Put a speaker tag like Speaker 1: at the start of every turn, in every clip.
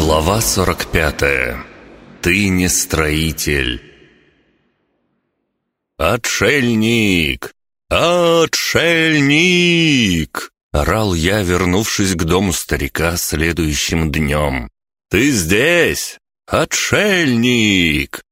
Speaker 1: Глава 45. Ты не строитель. «Отшельник! Отшельник!» — орал я, вернувшись к дому старика следующим днем. «Ты здесь? Отшельник!»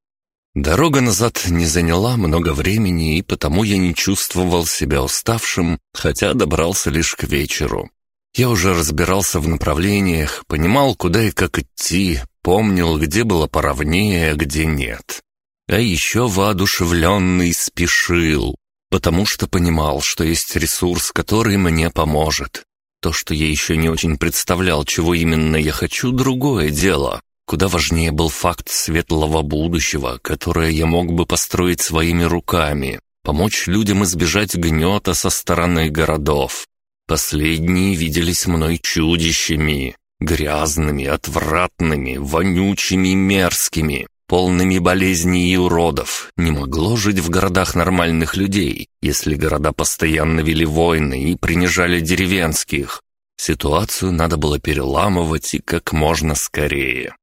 Speaker 1: Дорога назад не заняла много времени, и потому я не чувствовал себя уставшим, хотя добрался лишь к вечеру. Я уже разбирался в направлениях, понимал, куда и как идти, помнил, где было поровнее, а где нет. А еще воодушевленный спешил, потому что понимал, что есть ресурс, который мне поможет. То, что я еще не очень представлял, чего именно я хочу, другое дело. Куда важнее был факт светлого будущего, которое я мог бы построить своими руками, помочь людям избежать гнета со стороны городов. Последние виделись мной чудищами, грязными, отвратными, вонючими мерзкими, полными болезней и уродов. Не могло жить в городах нормальных людей, если города постоянно вели войны и принижали деревенских. Ситуацию надо было переламывать и как можно скорее.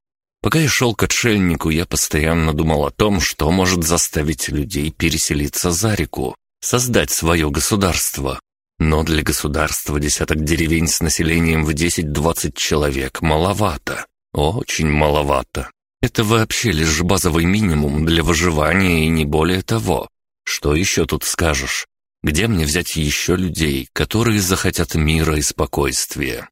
Speaker 1: Пока я шел к отшельнику, я постоянно думал о том, что может заставить людей переселиться за реку, создать свое государство. Но для государства десяток деревень с населением в 10-20 человек маловато. Очень маловато. Это вообще лишь базовый минимум для выживания и не более того. Что еще тут скажешь? Где мне взять еще людей, которые захотят мира и спокойствия?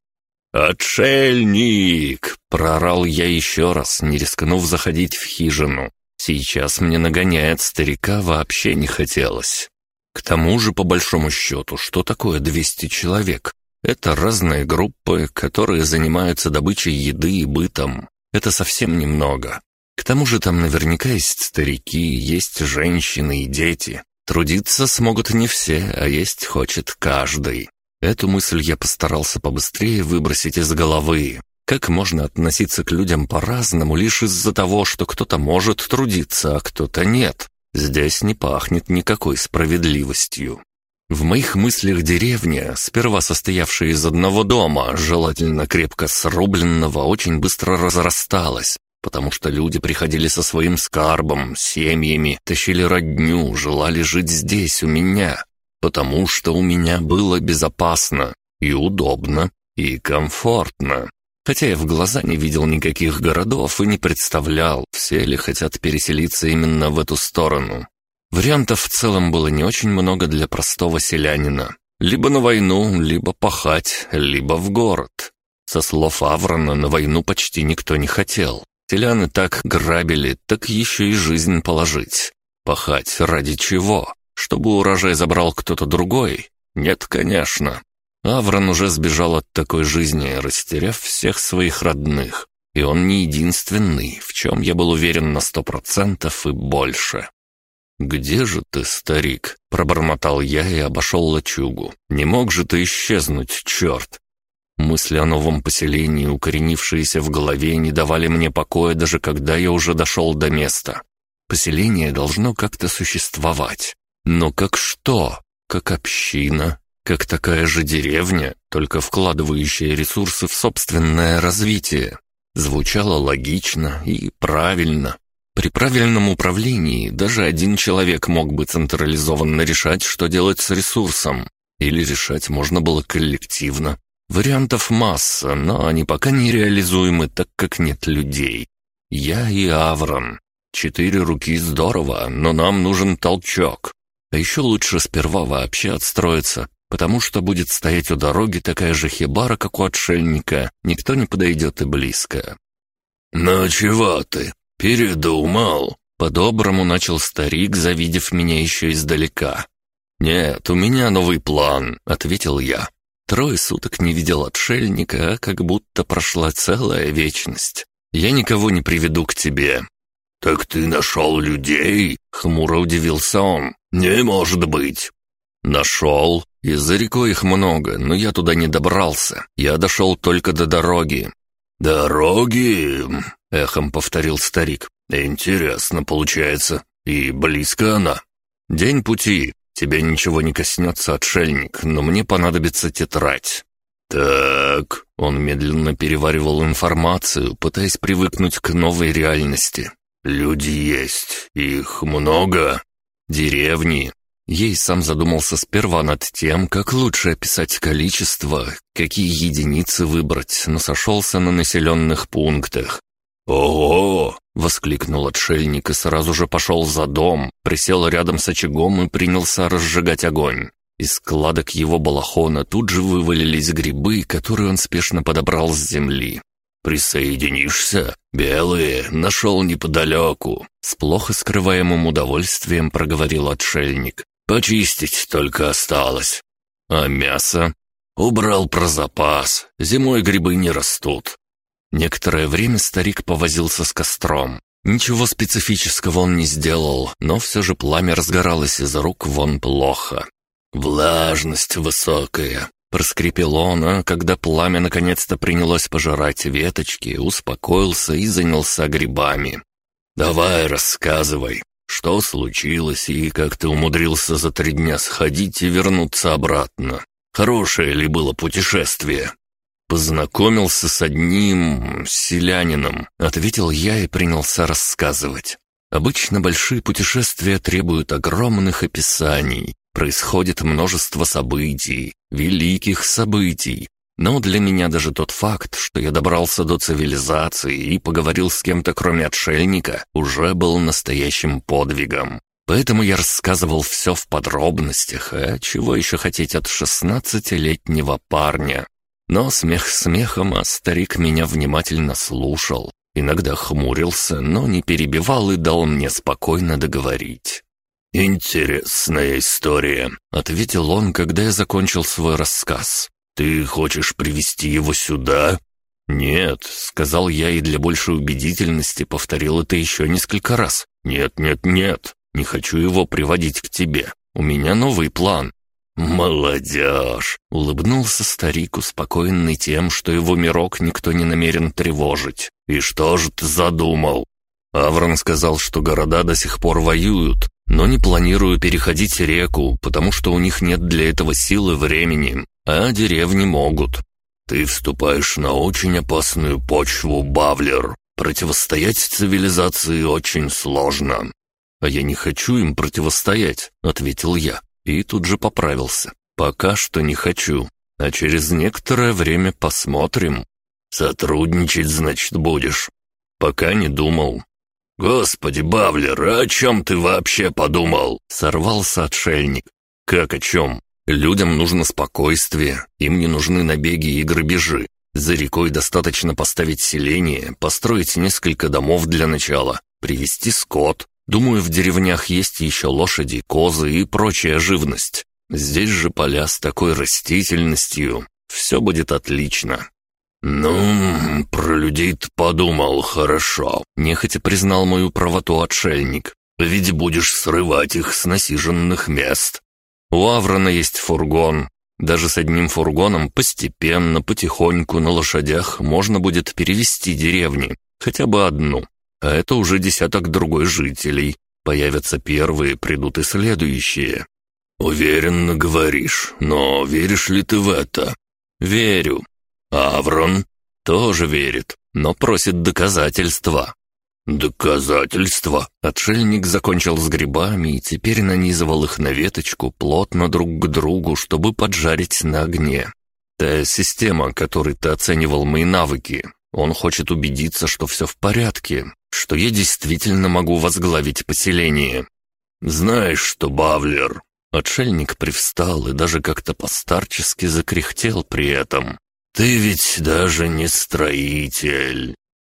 Speaker 1: «Отшельник!» — прорал я еще раз, не рискнув заходить в хижину. Сейчас мне нагоняет старика вообще не хотелось. К тому же, по большому счету, что такое 200 человек? Это разные группы, которые занимаются добычей еды и бытом. Это совсем немного. К тому же там наверняка есть старики, есть женщины и дети. Трудиться смогут не все, а есть хочет каждый. Эту мысль я постарался побыстрее выбросить из головы. Как можно относиться к людям по-разному лишь из-за того, что кто-то может трудиться, а кто-то нет? Здесь не пахнет никакой справедливостью. В моих мыслях деревня, сперва состоявшая из одного дома, желательно крепко срубленного, очень быстро разрасталась, потому что люди приходили со своим скарбом, семьями, тащили родню, желали жить здесь, у меня потому что у меня было безопасно и удобно и комфортно. Хотя я в глаза не видел никаких городов и не представлял, все ли хотят переселиться именно в эту сторону. Вариантов в целом было не очень много для простого селянина. Либо на войну, либо пахать, либо в город. Со слов Аврона, на войну почти никто не хотел. Селяны так грабили, так еще и жизнь положить. Пахать ради чего? Чтобы урожай забрал кто-то другой? Нет, конечно. Аврон уже сбежал от такой жизни, растеряв всех своих родных. И он не единственный, в чем я был уверен на сто процентов и больше. «Где же ты, старик?» — пробормотал я и обошел лачугу. «Не мог же ты исчезнуть, черт!» Мысли о новом поселении, укоренившиеся в голове, не давали мне покоя, даже когда я уже дошел до места. Поселение должно как-то существовать. Но как что? Как община? Как такая же деревня, только вкладывающая ресурсы в собственное развитие? Звучало логично и правильно. При правильном управлении даже один человек мог бы централизованно решать, что делать с ресурсом. Или решать можно было коллективно. Вариантов масса, но они пока не реализуемы, так как нет людей. Я и Аврон. Четыре руки здорово, но нам нужен толчок. А еще лучше сперва вообще отстроиться, потому что будет стоять у дороги такая же хибара, как у отшельника, никто не подойдет и близко. «Ну чего ты? Передумал?» По-доброму начал старик, завидев меня еще издалека. «Нет, у меня новый план», — ответил я. Трое суток не видел отшельника, а как будто прошла целая вечность. «Я никого не приведу к тебе». «Так ты нашел людей?» — хмуро удивился он. «Не может быть!» «Нашел. И за рекой их много, но я туда не добрался. Я дошел только до дороги». «Дороги?» — эхом повторил старик. «Интересно получается. И близко она?» «День пути. Тебе ничего не коснется, отшельник, но мне понадобится тетрадь». «Так...» — он медленно переваривал информацию, пытаясь привыкнуть к новой реальности. «Люди есть. Их много?» «Деревни». Ей сам задумался сперва над тем, как лучше описать количество, какие единицы выбрать, но сошелся на населенных пунктах. «Ого!» — воскликнул отшельник и сразу же пошел за дом, присел рядом с очагом и принялся разжигать огонь. Из складок его балахона тут же вывалились грибы, которые он спешно подобрал с земли. «Присоединишься? Белые, нашел неподалеку», — с плохо скрываемым удовольствием проговорил отшельник. «Почистить только осталось. А мясо?» «Убрал про запас. Зимой грибы не растут. Некоторое время старик повозился с костром. Ничего специфического он не сделал, но все же пламя разгоралось из рук вон плохо. «Влажность высокая», — проскрипел он, а когда пламя наконец-то принялось пожирать веточки, успокоился и занялся грибами. «Давай рассказывай, что случилось и как ты умудрился за три дня сходить и вернуться обратно? Хорошее ли было путешествие?» «Познакомился с одним селянином», — ответил я и принялся рассказывать. Обычно большие путешествия требуют огромных описаний. Происходит множество событий, великих событий. Но для меня даже тот факт, что я добрался до цивилизации и поговорил с кем-то кроме отшельника, уже был настоящим подвигом. Поэтому я рассказывал все в подробностях, а чего еще хотеть от шестнадцатилетнего парня. Но смех смехом, а старик меня внимательно слушал. Иногда хмурился, но не перебивал и дал мне спокойно договорить. «Интересная история», — ответил он, когда я закончил свой рассказ. «Ты хочешь привести его сюда?» «Нет», — сказал я и для большей убедительности повторил это еще несколько раз. «Нет, нет, нет, не хочу его приводить к тебе. У меня новый план. «Молодежь!» — улыбнулся старик, успокоенный тем, что его мирок никто не намерен тревожить. «И что же ты задумал?» Аврон сказал, что города до сих пор воюют, но не планирую переходить реку, потому что у них нет для этого силы времени, а деревни могут. Ты вступаешь на очень опасную почву, Бавлер. Противостоять цивилизации очень сложно. А я не хочу им противостоять, ответил я. И тут же поправился. «Пока что не хочу, а через некоторое время посмотрим. Сотрудничать, значит, будешь?» «Пока не думал». «Господи, Бавлер, о чем ты вообще подумал?» Сорвался отшельник. «Как о чем? Людям нужно спокойствие, им не нужны набеги и грабежи. За рекой достаточно поставить селение, построить несколько домов для начала, привести скот, Думаю, в деревнях есть еще лошади, козы и прочая живность. Здесь же поля с такой растительностью. Все будет отлично». «Ну, про людей подумал хорошо», — нехотя признал мою правоту отшельник. «Ведь будешь срывать их с насиженных мест». «У Аврона есть фургон. Даже с одним фургоном постепенно, потихоньку на лошадях можно будет перевести деревни, хотя бы одну а это уже десяток другой жителей. Появятся первые, придут и следующие. Уверенно говоришь, но веришь ли ты в это? Верю. Аврон тоже верит, но просит доказательства. «Доказательства?» Отшельник закончил с грибами и теперь нанизывал их на веточку плотно друг к другу, чтобы поджарить на огне. «Та система, которой ты оценивал мои навыки, он хочет убедиться, что все в порядке, что я действительно могу возглавить поселение. Знаешь что, Бавлер?» Отшельник привстал и даже как-то постарчески закряхтел при этом. «Ты ведь даже не строитель.